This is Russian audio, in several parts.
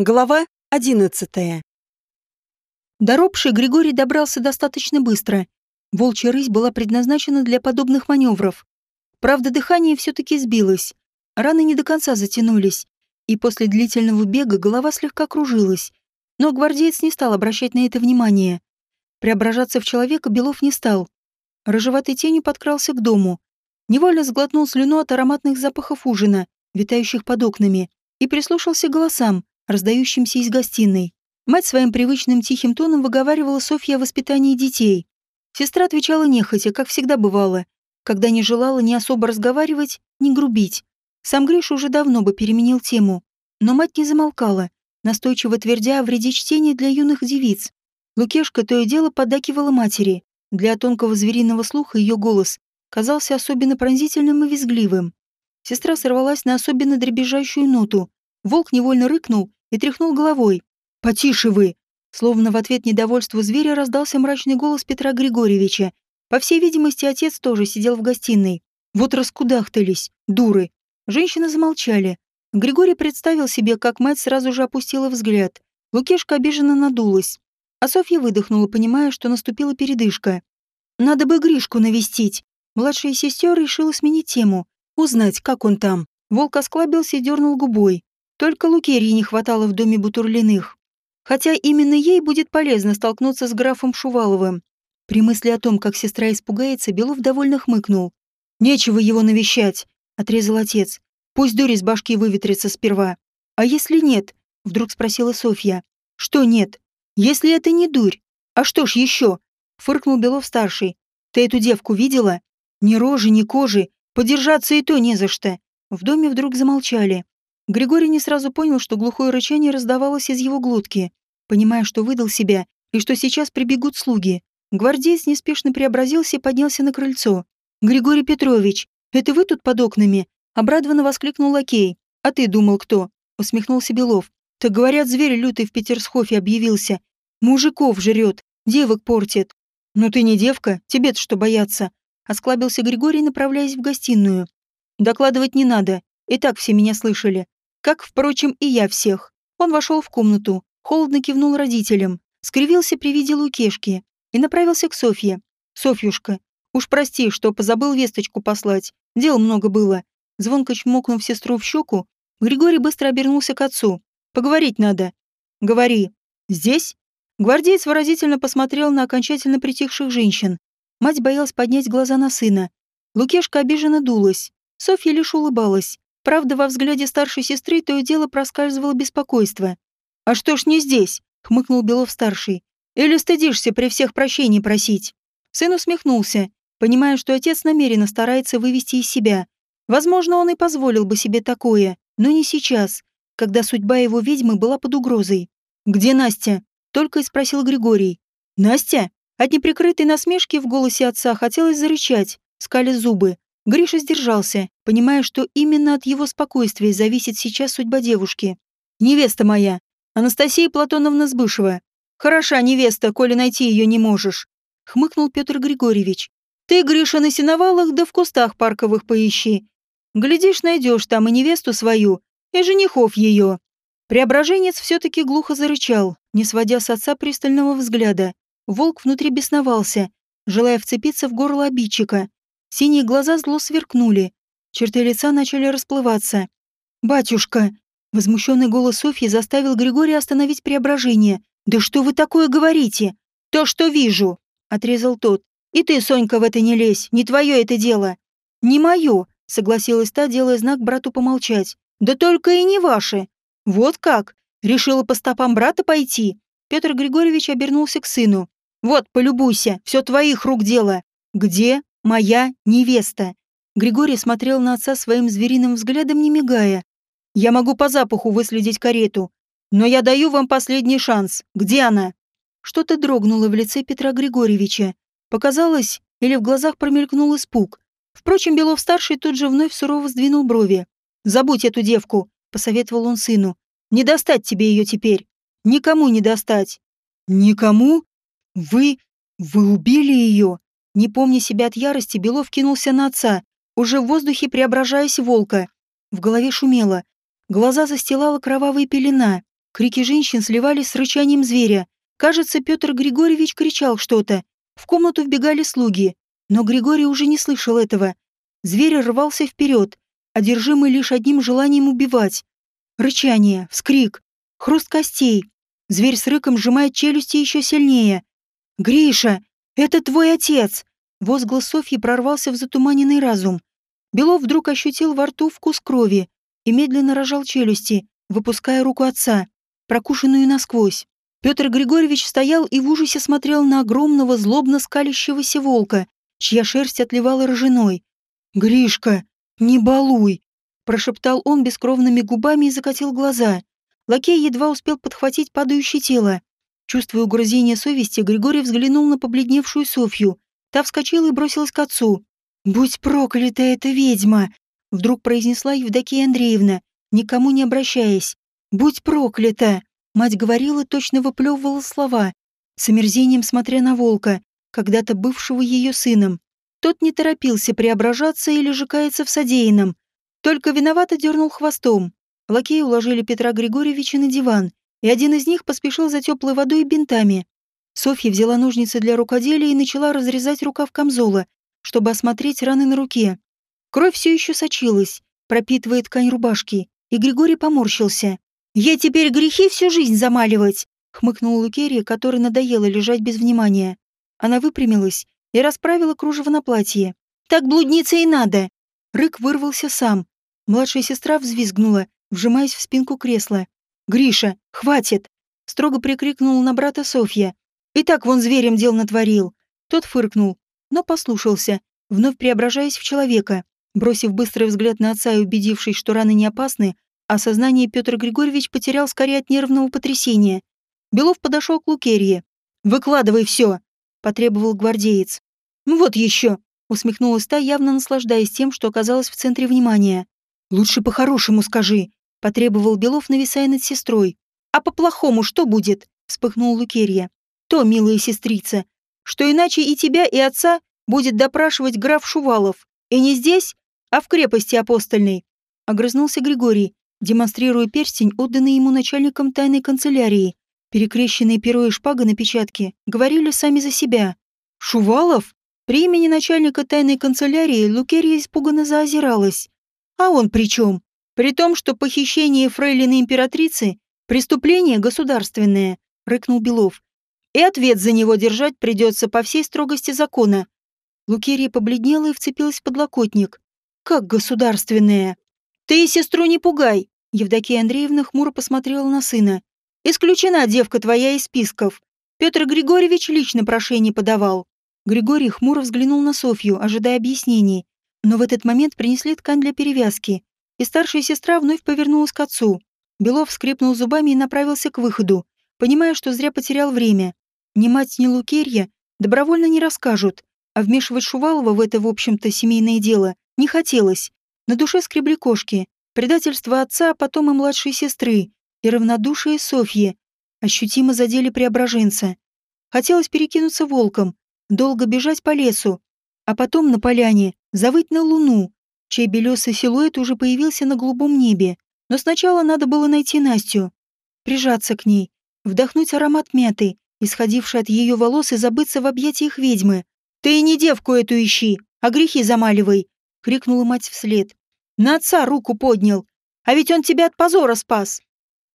Глава одиннадцатая. До ропши Григорий добрался достаточно быстро. Волчья рысь была предназначена для подобных маневров. Правда, дыхание все-таки сбилось. Раны не до конца затянулись. И после длительного бега голова слегка кружилась. Но гвардеец не стал обращать на это внимание. Преображаться в человека Белов не стал. Рыжеватой тенью подкрался к дому. Невольно сглотнул слюну от ароматных запахов ужина, витающих под окнами, и прислушался к голосам, раздающимся из гостиной. Мать своим привычным тихим тоном выговаривала Софье о воспитании детей. Сестра отвечала нехотя, как всегда бывало, когда не желала ни особо разговаривать, ни грубить. Сам Гриша уже давно бы переменил тему, но мать не замолкала, настойчиво твердя о вреде чтения для юных девиц. Лукешка то и дело поддакивала матери. Для тонкого звериного слуха ее голос казался особенно пронзительным и визгливым. Сестра сорвалась на особенно дребезжащую ноту. Волк невольно рыкнул и тряхнул головой. «Потише вы!» Словно в ответ недовольству зверя раздался мрачный голос Петра Григорьевича. По всей видимости, отец тоже сидел в гостиной. Вот раскудахтались, дуры. Женщины замолчали. Григорий представил себе, как мать сразу же опустила взгляд. Лукешка обиженно надулась. А Софья выдохнула, понимая, что наступила передышка. «Надо бы Гришку навестить». Младшая сестер решила сменить тему. Узнать, как он там. Волк осклабился и дернул губой. Только Лукерьи не хватало в доме Бутурлиных. Хотя именно ей будет полезно столкнуться с графом Шуваловым. При мысли о том, как сестра испугается, Белов довольно хмыкнул. «Нечего его навещать», — отрезал отец. «Пусть дурь из башки выветрится сперва». «А если нет?» — вдруг спросила Софья. «Что нет? Если это не дурь? А что ж еще?» — фыркнул Белов-старший. «Ты эту девку видела? Ни рожи, ни кожи. Подержаться и то не за что». В доме вдруг замолчали. Григорий не сразу понял, что глухое рычание раздавалось из его глотки. Понимая, что выдал себя, и что сейчас прибегут слуги, гвардеец неспешно преобразился и поднялся на крыльцо. «Григорий Петрович, это вы тут под окнами?» Обрадованно воскликнул лакей. «А ты думал, кто?» Усмехнулся Белов. «Так говорят, зверь лютый в Петерсхофе объявился. Мужиков жрет, девок портит». «Ну ты не девка, тебе-то что бояться?» Осклабился Григорий, направляясь в гостиную. «Докладывать не надо, и так все меня слышали. Как, впрочем, и я всех. Он вошел в комнату, холодно кивнул родителям, скривился при виде Лукешки и направился к Софье. «Софьюшка, уж прости, что позабыл весточку послать. Дел много было». Звонко чмокнув сестру в щеку, Григорий быстро обернулся к отцу. «Поговорить надо». «Говори». «Здесь?» Гвардеец выразительно посмотрел на окончательно притихших женщин. Мать боялась поднять глаза на сына. Лукешка обиженно дулась. Софья лишь улыбалась. Правда, во взгляде старшей сестры то и дело проскальзывало беспокойство. «А что ж не здесь?» — хмыкнул Белов-старший. «Или стыдишься при всех прощений просить?» Сын усмехнулся, понимая, что отец намеренно старается вывести из себя. Возможно, он и позволил бы себе такое, но не сейчас, когда судьба его ведьмы была под угрозой. «Где Настя?» — только и спросил Григорий. «Настя?» От неприкрытой насмешки в голосе отца хотелось зарычать, скали зубы. Гриша сдержался, понимая, что именно от его спокойствия зависит сейчас судьба девушки. «Невеста моя, Анастасия Платоновна Сбышева. Хороша невеста, коли найти ее не можешь», — хмыкнул Петр Григорьевич. «Ты, Гриша, на сеновалах да в кустах парковых поищи. Глядишь, найдешь там и невесту свою, и женихов ее». Преображенец все-таки глухо зарычал, не сводя с отца пристального взгляда. Волк внутри бесновался, желая вцепиться в горло обидчика. Синие глаза зло сверкнули. Черты лица начали расплываться. «Батюшка!» Возмущенный голос Софьи заставил Григория остановить преображение. «Да что вы такое говорите?» «То, что вижу!» — отрезал тот. «И ты, Сонька, в это не лезь, не твое это дело!» «Не мое!» — согласилась та, делая знак брату помолчать. «Да только и не ваше!» «Вот как? Решила по стопам брата пойти?» Петр Григорьевич обернулся к сыну. «Вот, полюбуйся, все твоих рук дело!» «Где?» Моя невеста. Григорий смотрел на отца своим звериным взглядом, не мигая. Я могу по запаху выследить карету, но я даю вам последний шанс. Где она? Что-то дрогнуло в лице Петра Григорьевича. Показалось, или в глазах промелькнул испуг. Впрочем, Белов-старший тут же вновь сурово сдвинул брови. «Забудь эту девку», — посоветовал он сыну. «Не достать тебе ее теперь. Никому не достать». «Никому? Вы... вы убили ее?» Не помня себя от ярости, Белов кинулся на отца, уже в воздухе преображаясь в волка. В голове шумело. Глаза застилала кровавая пелена. Крики женщин сливались с рычанием зверя. Кажется, Петр Григорьевич кричал что-то. В комнату вбегали слуги. Но Григорий уже не слышал этого. Зверь рвался вперед, одержимый лишь одним желанием убивать. Рычание, вскрик, хруст костей. Зверь с рыком сжимает челюсти еще сильнее. «Гриша, это твой отец!» Возглас Софьи прорвался в затуманенный разум. Белов вдруг ощутил во рту вкус крови и медленно рожал челюсти, выпуская руку отца, прокушенную насквозь. Петр Григорьевич стоял и в ужасе смотрел на огромного злобно скалящегося волка, чья шерсть отливала ржаной. «Гришка, не балуй!» – прошептал он бескровными губами и закатил глаза. Лакей едва успел подхватить падающее тело. Чувствуя угрызение совести, Григорий взглянул на побледневшую Софью. Та вскочила и бросилась к отцу. «Будь проклята эта ведьма!» — вдруг произнесла Евдокия Андреевна, никому не обращаясь. «Будь проклята!» Мать говорила, точно выплевывала слова, с омерзением смотря на волка, когда-то бывшего ее сыном. Тот не торопился преображаться или же каяться в содеянном, только виновато дернул хвостом. Лакеи уложили Петра Григорьевича на диван, и один из них поспешил за теплой водой и бинтами. Софья взяла ножницы для рукоделия и начала разрезать рукав камзола, чтобы осмотреть раны на руке. Кровь все еще сочилась, пропитывая ткань рубашки, и Григорий поморщился. «Я теперь грехи всю жизнь замаливать!» — хмыкнула Лукерия, которой надоело лежать без внимания. Она выпрямилась и расправила кружево на платье. «Так блудница и надо!» Рык вырвался сам. Младшая сестра взвизгнула, вжимаясь в спинку кресла. «Гриша, хватит!» — строго прикрикнула на брата Софья. «И так вон зверем дел натворил!» Тот фыркнул, но послушался, вновь преображаясь в человека. Бросив быстрый взгляд на отца и убедившись, что раны не опасны, а сознание Петр Григорьевич потерял скорее от нервного потрясения. Белов подошел к Лукерье. «Выкладывай все!» — потребовал гвардеец. «Ну вот еще!» — усмехнулась та, явно наслаждаясь тем, что оказалась в центре внимания. «Лучше по-хорошему скажи!» — потребовал Белов, нависая над сестрой. «А по-плохому что будет?» — вспыхнул Лукерья. «То, милая сестрица, что иначе и тебя, и отца будет допрашивать граф Шувалов. И не здесь, а в крепости апостольной. Огрызнулся Григорий, демонстрируя перстень, отданный ему начальником тайной канцелярии. Перекрещенные перо и шпага на печатке говорили сами за себя. «Шувалов?» При имени начальника тайной канцелярии Лукерия испуганно заозиралась. А он при чем? При том, что похищение фрейлины императрицы – преступление государственное, рыкнул Белов и ответ за него держать придется по всей строгости закона. Лукерия побледнела и вцепилась в подлокотник. «Как государственная?» «Ты сестру не пугай!» Евдокия Андреевна хмуро посмотрела на сына. «Исключена девка твоя из списков. Петр Григорьевич лично прошение подавал». Григорий хмуро взглянул на Софью, ожидая объяснений. Но в этот момент принесли ткань для перевязки, и старшая сестра вновь повернулась к отцу. Белов скрипнул зубами и направился к выходу, понимая, что зря потерял время. Ни мать, ни Лукерья добровольно не расскажут, а вмешивать Шувалова в это, в общем-то, семейное дело не хотелось. На душе скребли кошки, предательство отца, а потом и младшей сестры, и равнодушие Софьи ощутимо задели преображенца. Хотелось перекинуться волком, долго бежать по лесу, а потом на поляне завыть на луну, чей белесый силуэт уже появился на голубом небе. Но сначала надо было найти Настю, прижаться к ней, вдохнуть аромат мяты, исходивший от ее волос, и забыться в объятиях ведьмы. «Ты и не девку эту ищи, а грехи замаливай!» — крикнула мать вслед. «На отца руку поднял, а ведь он тебя от позора спас!»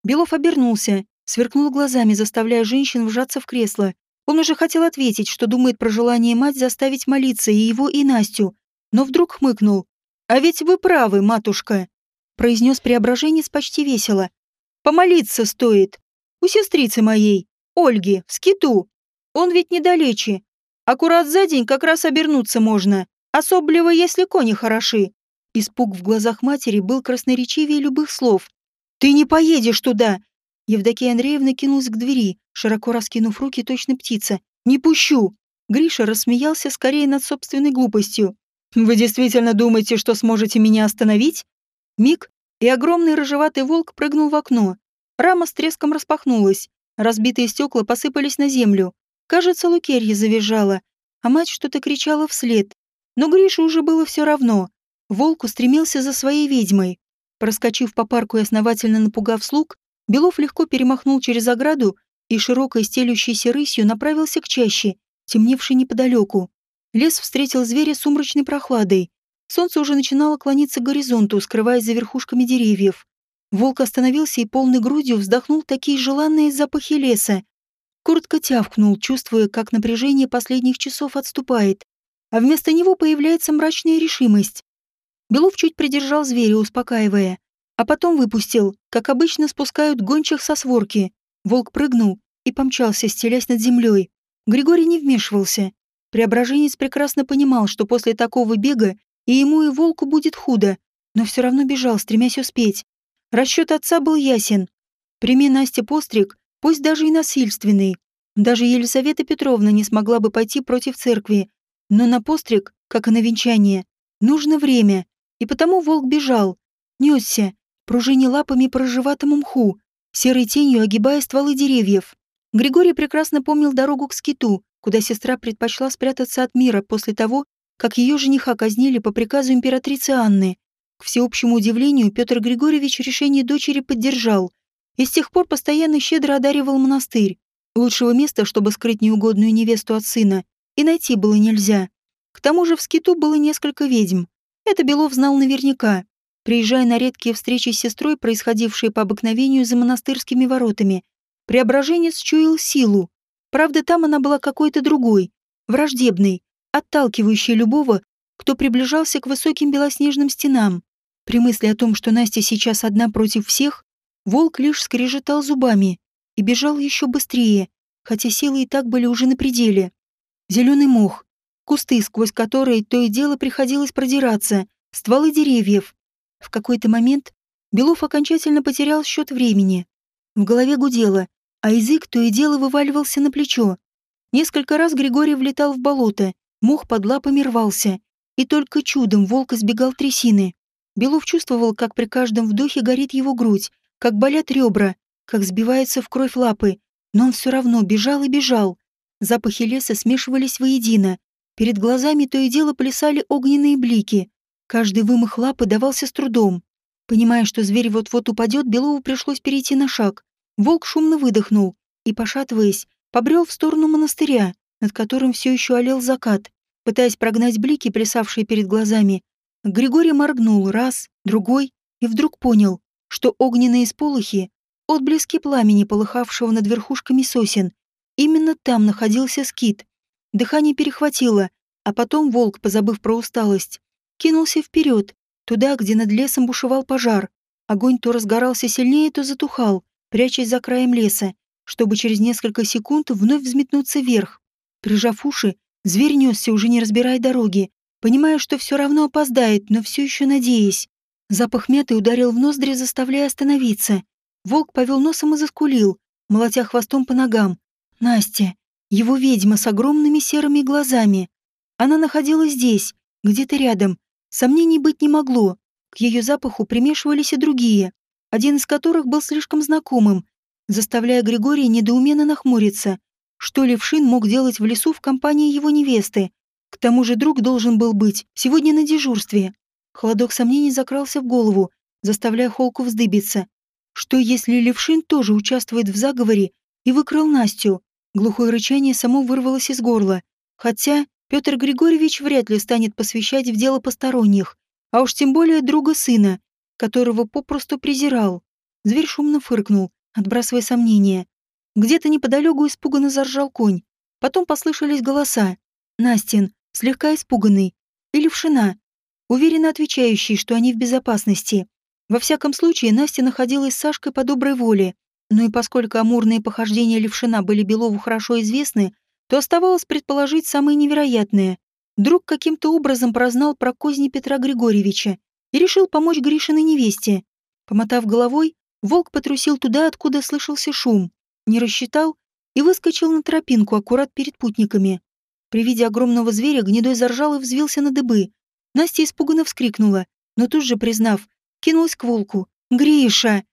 Белов обернулся, сверкнул глазами, заставляя женщин вжаться в кресло. Он уже хотел ответить, что думает про желание мать заставить молиться и его, и Настю, но вдруг хмыкнул. «А ведь вы правы, матушка!» — произнес преображенец почти весело. «Помолиться стоит. У сестрицы моей, Ольги, в скиту. Он ведь недалече. Аккурат за день как раз обернуться можно, особливо если кони хороши». Испуг в глазах матери был красноречивее любых слов. «Ты не поедешь туда!» Евдокия Андреевна кинулась к двери, широко раскинув руки, точно птица. «Не пущу!» Гриша рассмеялся скорее над собственной глупостью. «Вы действительно думаете, что сможете меня остановить?» Миг, и огромный рыжеватый волк прыгнул в окно, Рама с треском распахнулась. Разбитые стекла посыпались на землю. Кажется, Лукерья завизжала, а мать что-то кричала вслед. Но Грише уже было все равно. Волк устремился за своей ведьмой. Проскочив по парку и основательно напугав слуг, Белов легко перемахнул через ограду и широкой стелющейся рысью направился к чаще, темневшей неподалеку. Лес встретил зверя сумрачной прохладой. Солнце уже начинало клониться к горизонту, скрываясь за верхушками деревьев. Волк остановился и полной грудью вздохнул такие желанные запахи леса. Коротко тявкнул, чувствуя, как напряжение последних часов отступает, а вместо него появляется мрачная решимость. Белов чуть придержал зверя, успокаивая, а потом выпустил, как обычно спускают гончих со сворки. Волк прыгнул и помчался, стелясь над землей. Григорий не вмешивался. Преображенец прекрасно понимал, что после такого бега и ему, и волку будет худо, но все равно бежал, стремясь успеть. Расчет отца был ясен. Прими Настя постриг, пусть даже и насильственный. Даже Елизавета Петровна не смогла бы пойти против церкви. Но на постриг, как и на венчание, нужно время, и потому волк бежал, несся, пружине лапами по рыжеватому мху, серой тенью огибая стволы деревьев. Григорий прекрасно помнил дорогу к скиту, куда сестра предпочла спрятаться от мира после того, как ее жениха казнили по приказу императрицы Анны. К всеобщему удивлению, Петр Григорьевич решение дочери поддержал и с тех пор постоянно щедро одаривал монастырь. Лучшего места, чтобы скрыть неугодную невесту от сына, и найти было нельзя. К тому же в скиту было несколько ведьм. Это Белов знал наверняка. Приезжая на редкие встречи с сестрой, происходившие по обыкновению за монастырскими воротами, Преображенец чуял силу. Правда, там она была какой-то другой, враждебной, отталкивающей любого, кто приближался к высоким белоснежным стенам. При мысли о том, что Настя сейчас одна против всех, волк лишь скрежетал зубами и бежал еще быстрее, хотя силы и так были уже на пределе. Зеленый мох, кусты, сквозь которые то и дело приходилось продираться, стволы деревьев. В какой-то момент Белов окончательно потерял счет времени. В голове гудело, а язык то и дело вываливался на плечо. Несколько раз Григорий влетал в болото, мох под лапами рвался, и только чудом волк избегал трясины. Белов чувствовал, как при каждом вдохе горит его грудь, как болят ребра, как сбиваются в кровь лапы, но он все равно бежал и бежал. Запахи леса смешивались воедино. Перед глазами то и дело плясали огненные блики. Каждый вымах лапы давался с трудом. Понимая, что зверь вот-вот упадет, Белову пришлось перейти на шаг. Волк шумно выдохнул и, пошатываясь, побрел в сторону монастыря, над которым все еще олел закат. Пытаясь прогнать блики, плясавшие перед глазами, Григорий моргнул раз, другой и вдруг понял, что огненные сполохи — отблески пламени, полыхавшего над верхушками сосен. Именно там находился скит. Дыхание перехватило, а потом волк, позабыв про усталость, кинулся вперед, Туда, где над лесом бушевал пожар. Огонь то разгорался сильнее, то затухал, прячась за краем леса, чтобы через несколько секунд вновь взметнуться вверх. Прижав уши, зверь несся, уже не разбирая дороги, понимая, что все равно опоздает, но все еще надеясь. Запах мяты ударил в ноздри, заставляя остановиться. Волк повел носом и заскулил, молотя хвостом по ногам. Настя, его ведьма с огромными серыми глазами. Она находилась здесь, где-то рядом, Сомнений быть не могло. К ее запаху примешивались и другие, один из которых был слишком знакомым, заставляя Григория недоуменно нахмуриться. Что Левшин мог делать в лесу в компании его невесты? К тому же друг должен был быть сегодня на дежурстве. Холодок сомнений закрался в голову, заставляя Холку вздыбиться. Что если Левшин тоже участвует в заговоре и выкрал Настю? Глухое рычание само вырвалось из горла. Хотя Петр Григорьевич вряд ли станет посвящать в дело посторонних, а уж тем более друга сына, которого попросту презирал. Зверь шумно фыркнул, отбрасывая сомнения. Где-то неподалеку испуганно заржал конь. Потом послышались голоса. Настин, слегка испуганный, и Левшина, уверенно отвечающий, что они в безопасности. Во всяком случае, Настя находилась с Сашкой по доброй воле, но и поскольку амурные похождения Левшина были Белову хорошо известны, то оставалось предположить самое невероятное. Друг каким-то образом прознал про козни Петра Григорьевича и решил помочь Гришиной невесте. Помотав головой, волк потрусил туда, откуда слышался шум, не рассчитал и выскочил на тропинку аккурат перед путниками. При виде огромного зверя гнедой заржал и взвился на дыбы. Настя испуганно вскрикнула, но тут же, признав, кинулась к волку. «Гриша!»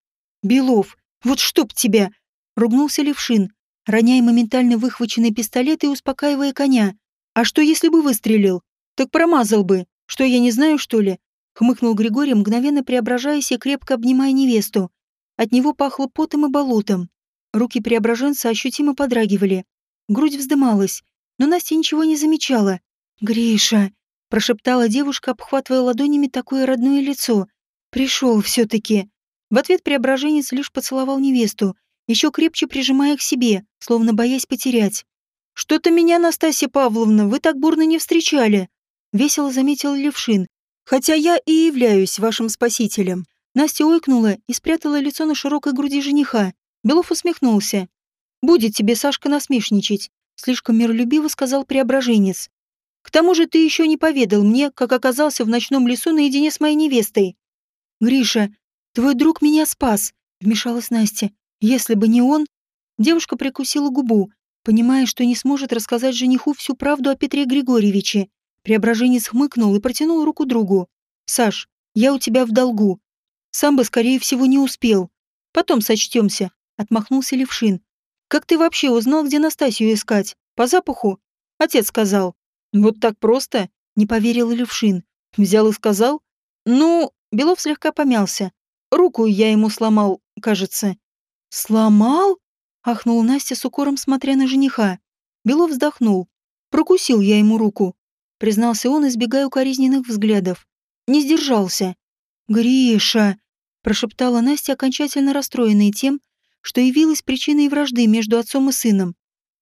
«Белов! Вот чтоб тебя!» Ругнулся Левшин, роняя моментально выхваченный пистолет и успокаивая коня. «А что, если бы выстрелил? Так промазал бы. Что, я не знаю, что ли?» Хмыкнул Григорий, мгновенно преображаясь и крепко обнимая невесту. От него пахло потом и болотом. Руки преображенца ощутимо подрагивали. Грудь вздымалась, но Настя ничего не замечала. «Гриша!» — прошептала девушка, обхватывая ладонями такое родное лицо. «Пришел все-таки!» В ответ преображенец лишь поцеловал невесту, еще крепче прижимая к себе, словно боясь потерять. «Что-то меня, Настасья Павловна, вы так бурно не встречали!» — весело заметил Левшин. «Хотя я и являюсь вашим спасителем». Настя ойкнула и спрятала лицо на широкой груди жениха. Белов усмехнулся. «Будет тебе, Сашка, насмешничать», — слишком миролюбиво сказал преображенец. «К тому же ты еще не поведал мне, как оказался в ночном лесу наедине с моей невестой». «Гриша, твой друг меня спас», — вмешалась Настя. «Если бы не он...» Девушка прикусила губу, понимая, что не сможет рассказать жениху всю правду о Петре Григорьевиче. Преображенец хмыкнул и протянул руку другу. «Саш, я у тебя в долгу. Сам бы, скорее всего, не успел. Потом сочтемся», — отмахнулся Левшин. «Как ты вообще узнал, где Настасью искать? По запаху?» Отец сказал. «Вот так просто?» — не поверил Левшин. Взял и сказал. «Ну...» — Белов слегка помялся. «Руку я ему сломал, кажется». «Сломал?» — ахнула Настя с укором, смотря на жениха. Белов вздохнул. «Прокусил я ему руку», — признался он, избегая укоризненных взглядов. «Не сдержался». «Гриша!» — прошептала Настя, окончательно расстроенная тем, что явилась причиной вражды между отцом и сыном.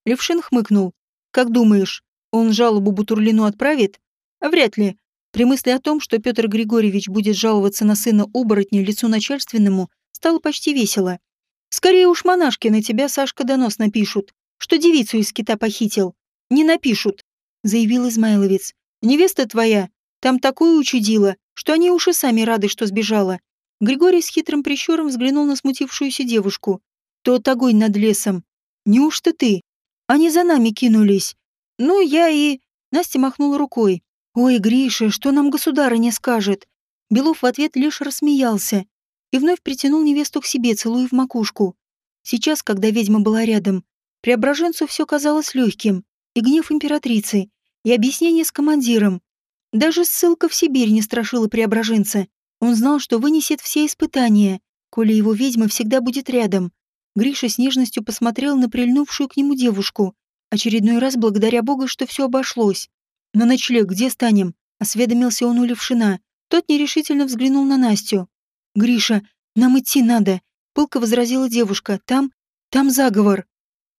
Левшин хмыкнул. «Как думаешь, он жалобу Бутурлину отправит? Вряд ли. При мысли о том, что Петр Григорьевич будет жаловаться на сына оборотня лицу начальственному, стало почти весело. Скорее уж монашки на тебя, Сашка, донос напишут, что девицу из кита похитил. Не напишут, заявил Измайловец. Невеста твоя там такое учудила, что они уж и сами рады, что сбежала. Григорий с хитрым прищуром взглянул на смутившуюся девушку. Тот огонь над лесом. Неужто ты? Они за нами кинулись. Ну, я и... Настя махнула рукой. «Ой, Гриша, что нам государыня скажет?» Белов в ответ лишь рассмеялся и вновь притянул невесту к себе, целуя в макушку. Сейчас, когда ведьма была рядом, преображенцу все казалось легким, и гнев императрицы, и объяснение с командиром, даже ссылка в Сибирь не страшила преображенца. Он знал, что вынесет все испытания, коли его ведьма всегда будет рядом. Гриша с нежностью посмотрел на прильнувшую к нему девушку, очередной раз благодаря Богу, что все обошлось. «На ночлег где станем?» — осведомился он у Левшина. Тот нерешительно взглянул на Настю. «Гриша, нам идти надо», — пылко возразила девушка. «Там... там заговор».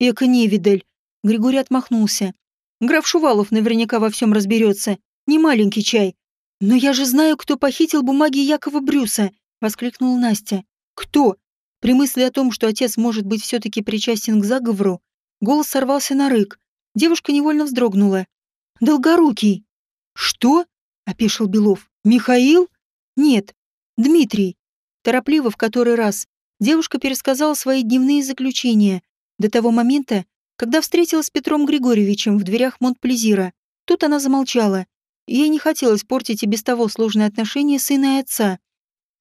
«Эка невидаль». Григорий отмахнулся. «Граф Шувалов наверняка во всем разберется. Не маленький чай. Но я же знаю, кто похитил бумаги Якова Брюса, воскликнула Настя. Кто? При мысли о том, что отец может быть все-таки причастен к заговору, голос сорвался на рык. Девушка невольно вздрогнула. Долгорукий. Что? опешил Белов. Михаил? Нет, Дмитрий. Торопливо в который раз девушка пересказала свои дневные заключения до того момента, когда встретилась с Петром Григорьевичем в дверях Монт-Плезира. Тут она замолчала, Ей не хотелось портить и без того сложные отношения сына и отца.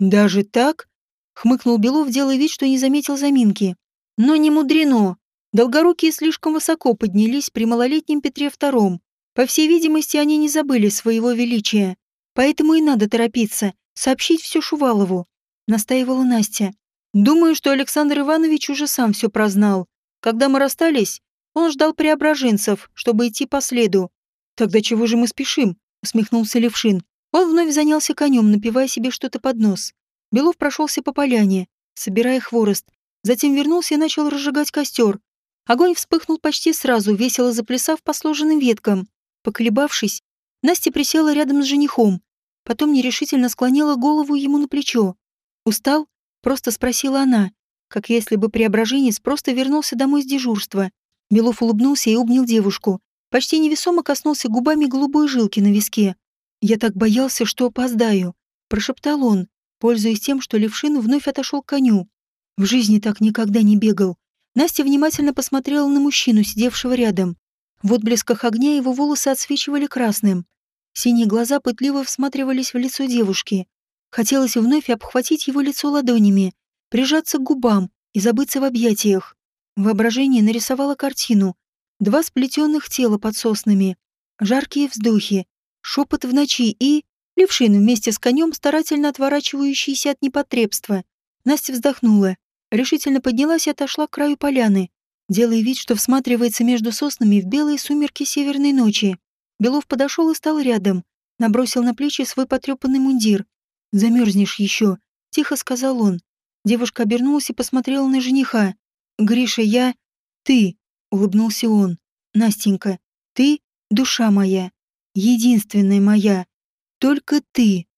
«Даже так?» — хмыкнул Белов, делая вид, что не заметил заминки. «Но не мудрено. Долгорукие слишком высоко поднялись при малолетнем Петре II. По всей видимости, они не забыли своего величия. Поэтому и надо торопиться, сообщить все Шувалову», — настаивала Настя. «Думаю, что Александр Иванович уже сам все прознал. Когда мы расстались, он ждал преображенцев, чтобы идти по следу. Тогда чего же мы спешим? усмехнулся Левшин. Он вновь занялся конем, напивая себе что-то под нос. Белов прошелся по поляне, собирая хворост. Затем вернулся и начал разжигать костер. Огонь вспыхнул почти сразу, весело заплясав по сложенным веткам. Поколебавшись, Настя присела рядом с женихом. Потом нерешительно склонила голову ему на плечо. «Устал?» — просто спросила она, как если бы преображенец просто вернулся домой с дежурства. Белов улыбнулся и обнял девушку. Почти невесомо коснулся губами голубой жилки на виске. «Я так боялся, что опоздаю», — прошептал он, пользуясь тем, что Левшин вновь отошел к коню. В жизни так никогда не бегал. Настя внимательно посмотрела на мужчину, сидевшего рядом. В отблесках огня его волосы отсвечивали красным. Синие глаза пытливо всматривались в лицо девушки. Хотелось вновь обхватить его лицо ладонями, прижаться к губам и забыться в объятиях. Воображение нарисовало картину, Два сплетенных тела под соснами, жаркие вздохи, шепот в ночи и... Левшин вместе с конем, старательно отворачивающийся от непотребства. Настя вздохнула. решительно поднялась и отошла к краю поляны, делая вид, что всматривается между соснами в белые сумерки северной ночи. Белов подошел и стал рядом, набросил на плечи свой потрепанный мундир. «Замерзнешь еще», — тихо сказал он. Девушка обернулась и посмотрела на жениха. «Гриша, я...» «Ты», — улыбнулся он. «Настенька, ты — душа моя, единственная моя. Только ты».